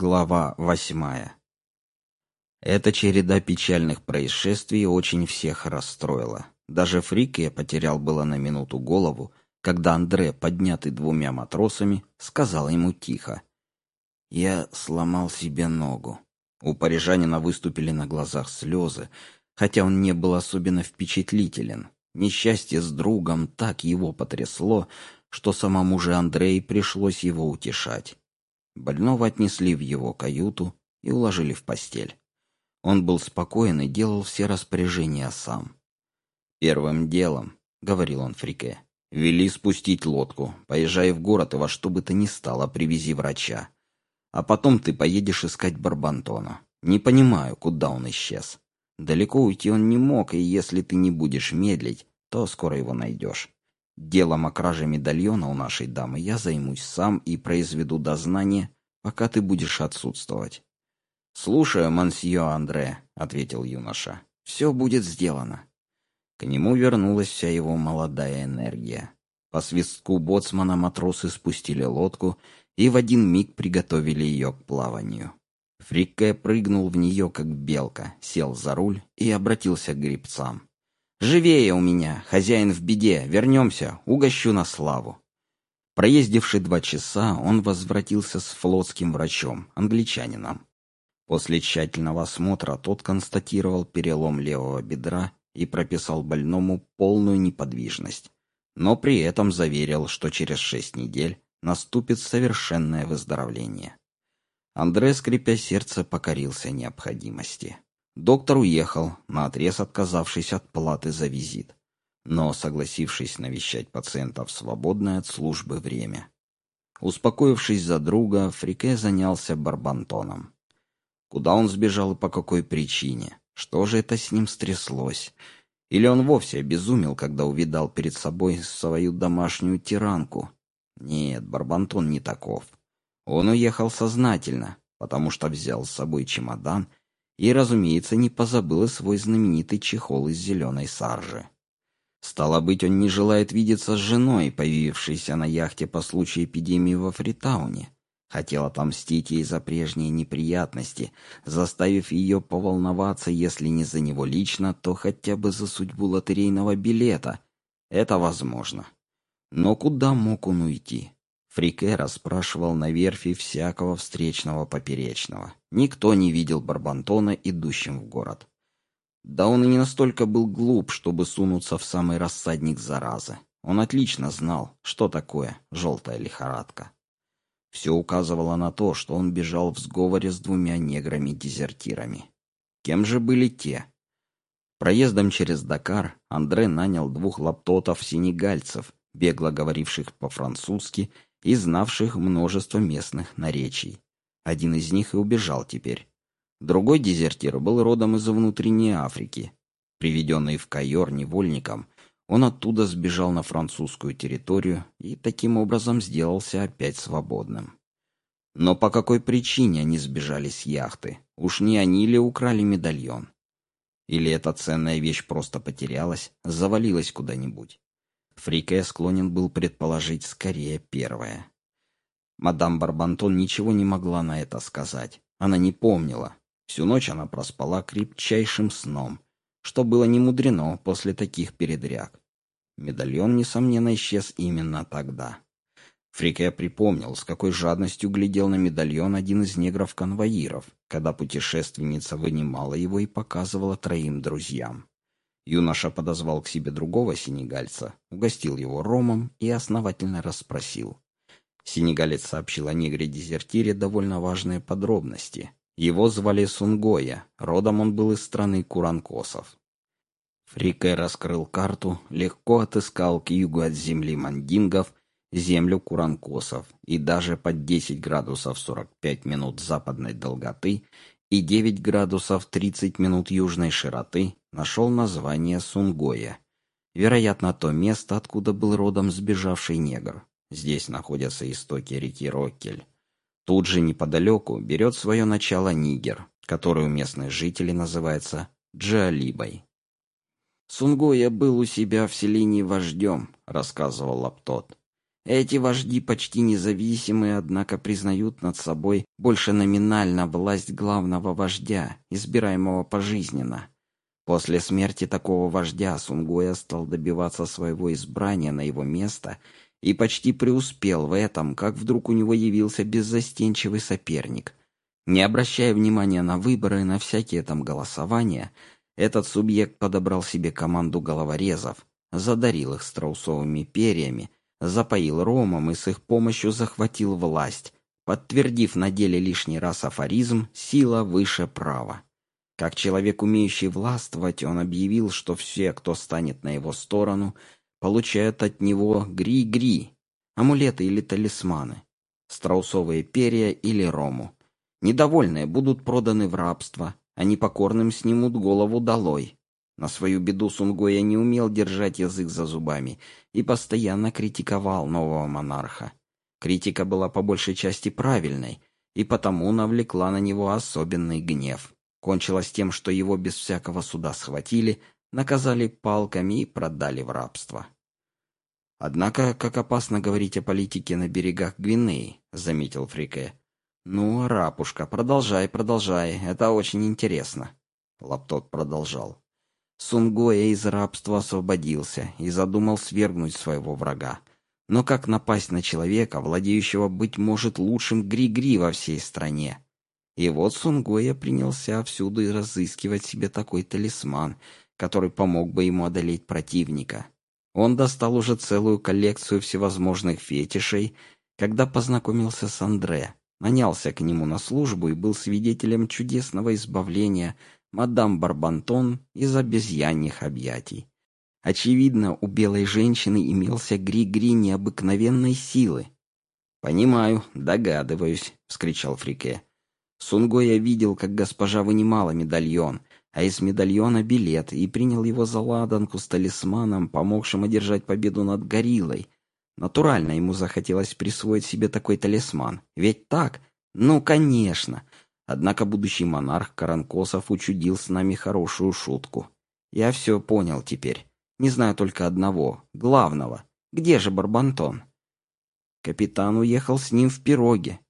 Глава восьмая Эта череда печальных происшествий очень всех расстроила. Даже Фрике потерял было на минуту голову, когда Андре, поднятый двумя матросами, сказал ему тихо. «Я сломал себе ногу». У парижанина выступили на глазах слезы, хотя он не был особенно впечатлителен. Несчастье с другом так его потрясло, что самому же Андрею пришлось его утешать. Больного отнесли в его каюту и уложили в постель. Он был спокоен и делал все распоряжения сам. «Первым делом», — говорил он Фрике, — «вели спустить лодку, поезжай в город и во что бы то ни стало привези врача. А потом ты поедешь искать Барбантона. Не понимаю, куда он исчез. Далеко уйти он не мог, и если ты не будешь медлить, то скоро его найдешь. Делом о краже медальона у нашей дамы я займусь сам и произведу дознание, пока ты будешь отсутствовать. «Слушаю, мансье Андре», — ответил юноша. «Все будет сделано». К нему вернулась вся его молодая энергия. По свистку боцмана матросы спустили лодку и в один миг приготовили ее к плаванию. Фрикке прыгнул в нее, как белка, сел за руль и обратился к грибцам. «Живее у меня, хозяин в беде, вернемся, угощу на славу». Проездивший два часа, он возвратился с флотским врачом, англичанином. После тщательного осмотра тот констатировал перелом левого бедра и прописал больному полную неподвижность, но при этом заверил, что через шесть недель наступит совершенное выздоровление. Андре, скрипя сердце, покорился необходимости. Доктор уехал, наотрез отказавшись от платы за визит, но согласившись навещать пациента в свободное от службы время. Успокоившись за друга, Фрике занялся Барбантоном. Куда он сбежал и по какой причине? Что же это с ним стряслось? Или он вовсе обезумел, когда увидал перед собой свою домашнюю тиранку? Нет, Барбантон не таков. Он уехал сознательно, потому что взял с собой чемодан и, разумеется, не забыл и свой знаменитый чехол из зеленой саржи. Стало быть, он не желает видеться с женой, появившейся на яхте по случаю эпидемии во Фритауне. Хотел отомстить ей за прежние неприятности, заставив ее поволноваться, если не за него лично, то хотя бы за судьбу лотерейного билета. Это возможно. Но куда мог он уйти? Фрике расспрашивал на верфи всякого встречного поперечного. Никто не видел Барбантона, идущим в город. Да он и не настолько был глуп, чтобы сунуться в самый рассадник заразы. Он отлично знал, что такое желтая лихорадка. Все указывало на то, что он бежал в сговоре с двумя неграми-дезертирами. Кем же были те? Проездом через Дакар Андре нанял двух лаптотов-сенегальцев, бегло говоривших по-французски и знавших множество местных наречий. Один из них и убежал теперь. Другой дезертир был родом из внутренней Африки. Приведенный в Кайор невольником, он оттуда сбежал на французскую территорию и таким образом сделался опять свободным. Но по какой причине они сбежали с яхты? Уж не они ли украли медальон? Или эта ценная вещь просто потерялась, завалилась куда-нибудь? Фрике склонен был предположить скорее первое. Мадам Барбантон ничего не могла на это сказать. Она не помнила. Всю ночь она проспала крепчайшим сном, что было не мудрено после таких передряг. Медальон, несомненно, исчез именно тогда. Фрике припомнил, с какой жадностью глядел на медальон один из негров-конвоиров, когда путешественница вынимала его и показывала троим друзьям. Юноша подозвал к себе другого сенегальца, угостил его ромом и основательно расспросил. Сенегалец сообщил о негре-дезертире довольно важные подробности. Его звали Сунгоя, родом он был из страны Куранкосов. Фрике раскрыл карту, легко отыскал к югу от земли мандингов землю Куранкосов и даже под 10 градусов 45 минут западной долготы и 9 градусов 30 минут южной широты нашел название Сунгоя. Вероятно, то место, откуда был родом сбежавший негр. Здесь находятся истоки реки Роккель. Тут же неподалеку берет свое начало Нигер, который у местных жителей называется Джалибой. «Сунгоя был у себя в селении вождем», — рассказывал Лаптот. Эти вожди почти независимые, однако признают над собой больше номинально власть главного вождя, избираемого пожизненно. После смерти такого вождя Сунгоя стал добиваться своего избрания на его место и почти преуспел в этом, как вдруг у него явился беззастенчивый соперник. Не обращая внимания на выборы и на всякие там голосования, этот субъект подобрал себе команду головорезов, задарил их страусовыми перьями, запоил ромом и с их помощью захватил власть, подтвердив на деле лишний раз афоризм «сила выше права». Как человек, умеющий властвовать, он объявил, что все, кто станет на его сторону, получают от него гри-гри, амулеты или талисманы, страусовые перья или рому. Недовольные будут проданы в рабство, а непокорным снимут голову долой. На свою беду Сунгоя не умел держать язык за зубами и постоянно критиковал нового монарха. Критика была по большей части правильной, и потому навлекла на него особенный гнев. Кончилось тем, что его без всякого суда схватили, наказали палками и продали в рабство. «Однако, как опасно говорить о политике на берегах Гвинеи», — заметил Фрике. «Ну, рапушка, продолжай, продолжай, это очень интересно». Лаптот продолжал. Сунгоя из рабства освободился и задумал свергнуть своего врага. Но как напасть на человека, владеющего, быть может, лучшим гри-гри во всей стране? И вот Сунгоя принялся всюду разыскивать себе такой талисман, который помог бы ему одолеть противника. Он достал уже целую коллекцию всевозможных фетишей, когда познакомился с Андре, нанялся к нему на службу и был свидетелем чудесного избавления – мадам Барбантон из обезьяньих объятий. Очевидно, у белой женщины имелся гри-гри необыкновенной силы. «Понимаю, догадываюсь», — вскричал Фрике. Сунго я видел, как госпожа вынимала медальон, а из медальона билет, и принял его за ладанку с талисманом, помогшим одержать победу над гориллой. Натурально ему захотелось присвоить себе такой талисман. Ведь так? Ну, конечно. Однако будущий монарх Каранкосов учудил с нами хорошую шутку. Я все понял теперь. Не знаю только одного, главного. Где же Барбантон? Капитан уехал с ним в пироге.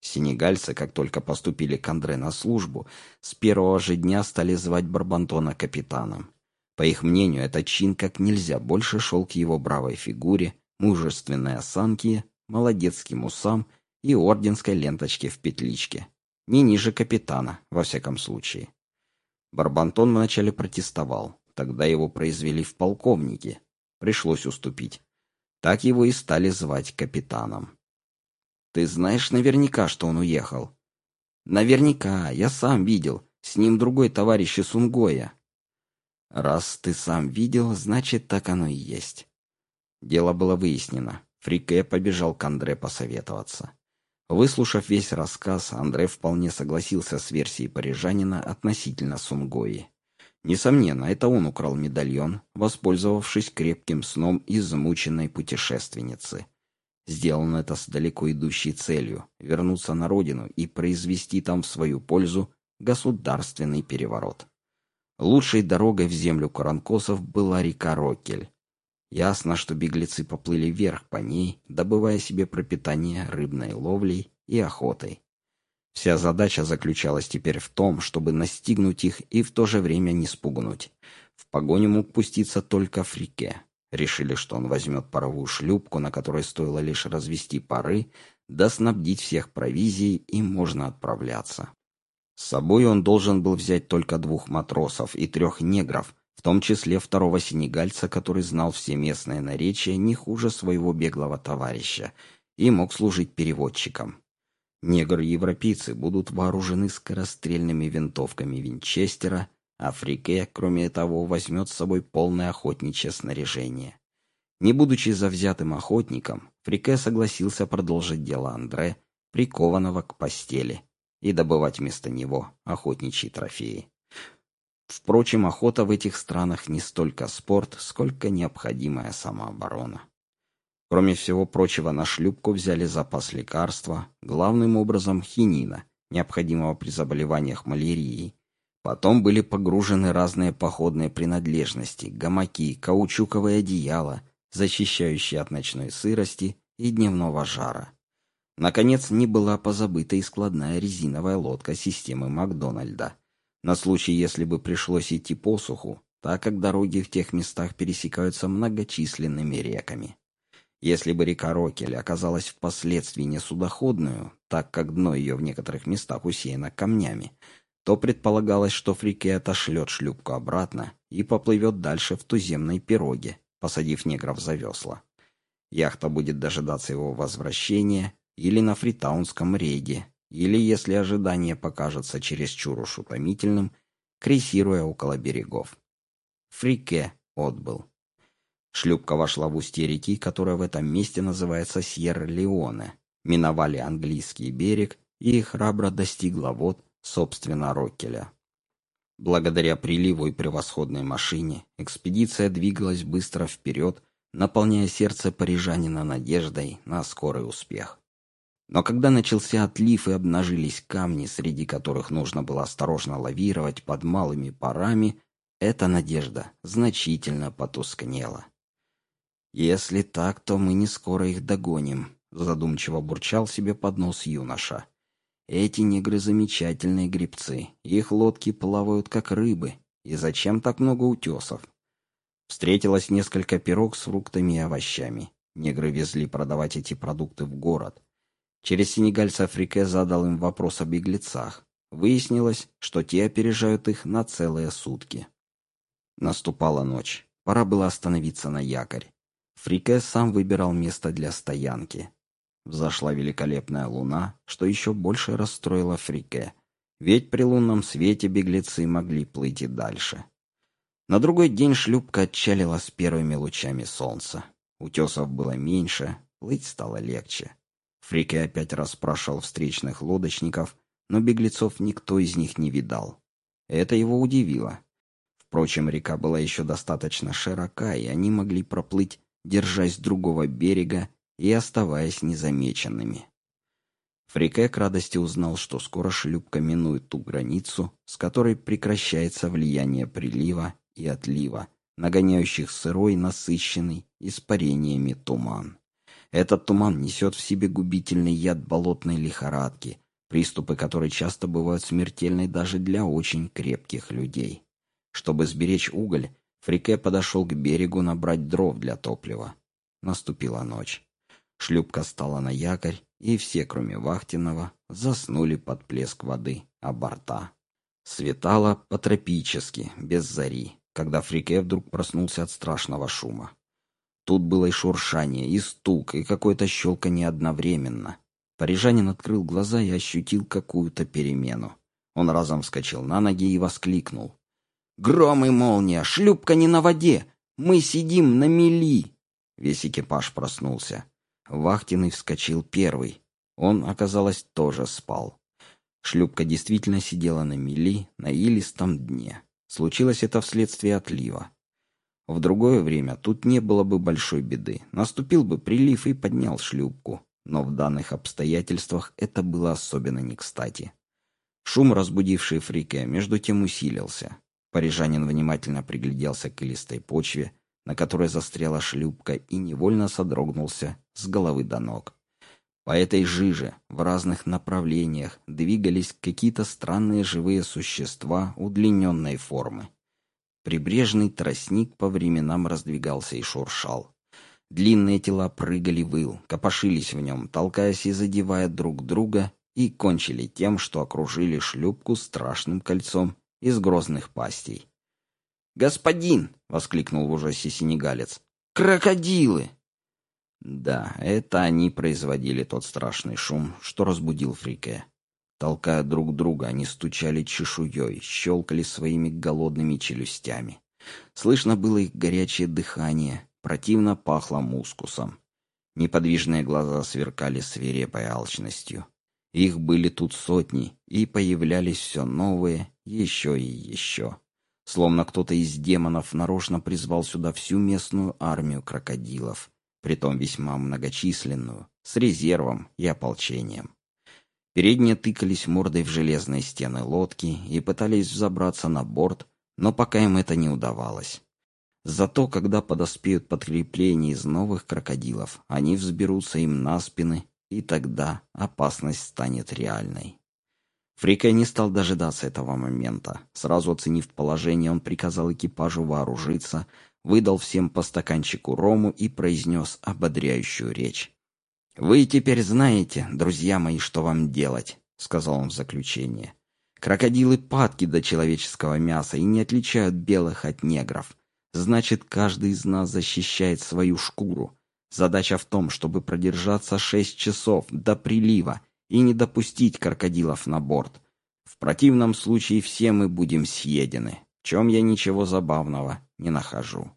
Сенегальцы, как только поступили к Андре на службу, с первого же дня стали звать Барбантона капитаном. По их мнению, этот чин как нельзя больше шел к его бравой фигуре, мужественной осанке, молодецким усам и орденской ленточке в петличке не ниже капитана, во всяком случае. Барбантон вначале протестовал, тогда его произвели в полковнике. Пришлось уступить. Так его и стали звать капитаном. «Ты знаешь наверняка, что он уехал?» «Наверняка, я сам видел. С ним другой товарищ из Сунгоя». «Раз ты сам видел, значит, так оно и есть». Дело было выяснено. Фрике побежал к Андре посоветоваться. Выслушав весь рассказ, Андрей вполне согласился с версией парижанина относительно Сунгои. Несомненно, это он украл медальон, воспользовавшись крепким сном измученной путешественницы. Сделано это с далеко идущей целью — вернуться на родину и произвести там в свою пользу государственный переворот. Лучшей дорогой в землю Каранкосов была река Рокель. Ясно, что беглецы поплыли вверх по ней, добывая себе пропитание рыбной ловлей и охотой. Вся задача заключалась теперь в том, чтобы настигнуть их и в то же время не спугнуть. В погоню мог пуститься только Фрике. Решили, что он возьмет паровую шлюпку, на которой стоило лишь развести пары, да снабдить всех провизией, и можно отправляться. С собой он должен был взять только двух матросов и трех негров, в том числе второго сенегальца, который знал все местные наречия не хуже своего беглого товарища и мог служить переводчиком. Негры-европейцы будут вооружены скорострельными винтовками Винчестера, а Фрике, кроме того, возьмет с собой полное охотничье снаряжение. Не будучи завзятым охотником, Фрике согласился продолжить дело Андре, прикованного к постели, и добывать вместо него охотничьи трофеи. Впрочем, охота в этих странах не столько спорт, сколько необходимая самооборона. Кроме всего прочего, на шлюпку взяли запас лекарства, главным образом хинина, необходимого при заболеваниях малярией. Потом были погружены разные походные принадлежности, гамаки, каучуковые одеяла, защищающие от ночной сырости и дневного жара. Наконец, не была позабыта и складная резиновая лодка системы Макдональда. На случай, если бы пришлось идти по суху, так как дороги в тех местах пересекаются многочисленными реками. Если бы река Рокель оказалась впоследствии не судоходную, так как дно ее в некоторых местах усеяно камнями, то предполагалось, что Фрике отошлет шлюпку обратно и поплывет дальше в туземной пироге, посадив негров за весла. Яхта будет дожидаться его возвращения или на фритаунском рейде, или, если ожидание покажется чересчур уж утомительным, крейсируя около берегов. Фрике отбыл. Шлюпка вошла в устье реки, которая в этом месте называется Сьерра-Леоне. Миновали английский берег и храбро достигла вод, собственно, Роккеля. Благодаря приливу и превосходной машине экспедиция двигалась быстро вперед, наполняя сердце парижанина надеждой на скорый успех. Но когда начался отлив и обнажились камни, среди которых нужно было осторожно лавировать под малыми парами, эта надежда значительно потускнела. «Если так, то мы не скоро их догоним», — задумчиво бурчал себе под нос юноша. «Эти негры замечательные грибцы, их лодки плавают как рыбы, и зачем так много утесов?» Встретилось несколько пирог с фруктами и овощами. Негры везли продавать эти продукты в город. Через сенегальцев Рике задал им вопрос о беглецах. Выяснилось, что те опережают их на целые сутки. Наступала ночь. Пора было остановиться на якорь. Фрике сам выбирал место для стоянки. Взошла великолепная луна, что еще больше расстроило Фрике, ведь при лунном свете беглецы могли плыть и дальше. На другой день шлюпка отчалила с первыми лучами солнца. Утесов было меньше, плыть стало легче. Фрике опять расспрашивал встречных лодочников, но беглецов никто из них не видал. Это его удивило. Впрочем, река была еще достаточно широка, и они могли проплыть, держась другого берега и оставаясь незамеченными. Фрике к радости узнал, что скоро шлюпка минует ту границу, с которой прекращается влияние прилива и отлива, нагоняющих сырой, насыщенный испарениями туман. Этот туман несет в себе губительный яд болотной лихорадки, приступы которой часто бывают смертельны даже для очень крепких людей. Чтобы сберечь уголь, Фрике подошел к берегу набрать дров для топлива. Наступила ночь. Шлюпка стала на якорь, и все, кроме Вахтинова, заснули под плеск воды, а борта. Светало по-тропически, без зари, когда Фрике вдруг проснулся от страшного шума. Тут было и шуршание, и стук, и какое-то щелканье одновременно. Парижанин открыл глаза и ощутил какую-то перемену. Он разом вскочил на ноги и воскликнул. Гром и молния, шлюпка не на воде. Мы сидим на мели. Весь экипаж проснулся. Вахтенный вскочил первый. Он, оказалось, тоже спал. Шлюпка действительно сидела на мели, на илистом дне. Случилось это вследствие отлива. В другое время тут не было бы большой беды. Наступил бы прилив и поднял шлюпку. Но в данных обстоятельствах это было особенно не кстати. Шум, разбудивший Фрике, между тем усилился. Парижанин внимательно пригляделся к илистой почве, на которой застряла шлюпка, и невольно содрогнулся с головы до ног. По этой жиже в разных направлениях двигались какие-то странные живые существа удлиненной формы. Прибрежный тростник по временам раздвигался и шуршал. Длинные тела прыгали выл, копошились в нем, толкаясь и задевая друг друга, и кончили тем, что окружили шлюпку страшным кольцом из грозных пастей. «Господин!» — воскликнул в ужасе сенегалец. «Крокодилы!» Да, это они производили тот страшный шум, что разбудил Фрике. Толкая друг друга, они стучали чешуей, щелкали своими голодными челюстями. Слышно было их горячее дыхание, противно пахло мускусом. Неподвижные глаза сверкали свирепой алчностью. Их были тут сотни, и появлялись все новые, еще и еще. Словно кто-то из демонов нарочно призвал сюда всю местную армию крокодилов, притом весьма многочисленную, с резервом и ополчением. Передние тыкались мордой в железные стены лодки и пытались взобраться на борт, но пока им это не удавалось. Зато, когда подоспеют подкрепления из новых крокодилов, они взберутся им на спины, и тогда опасность станет реальной. Фрика не стал дожидаться этого момента. Сразу оценив положение, он приказал экипажу вооружиться, выдал всем по стаканчику рому и произнес ободряющую речь. «Вы теперь знаете, друзья мои, что вам делать», — сказал он в заключение. «Крокодилы падки до человеческого мяса и не отличают белых от негров. Значит, каждый из нас защищает свою шкуру. Задача в том, чтобы продержаться шесть часов до прилива и не допустить крокодилов на борт. В противном случае все мы будем съедены, в чем я ничего забавного не нахожу.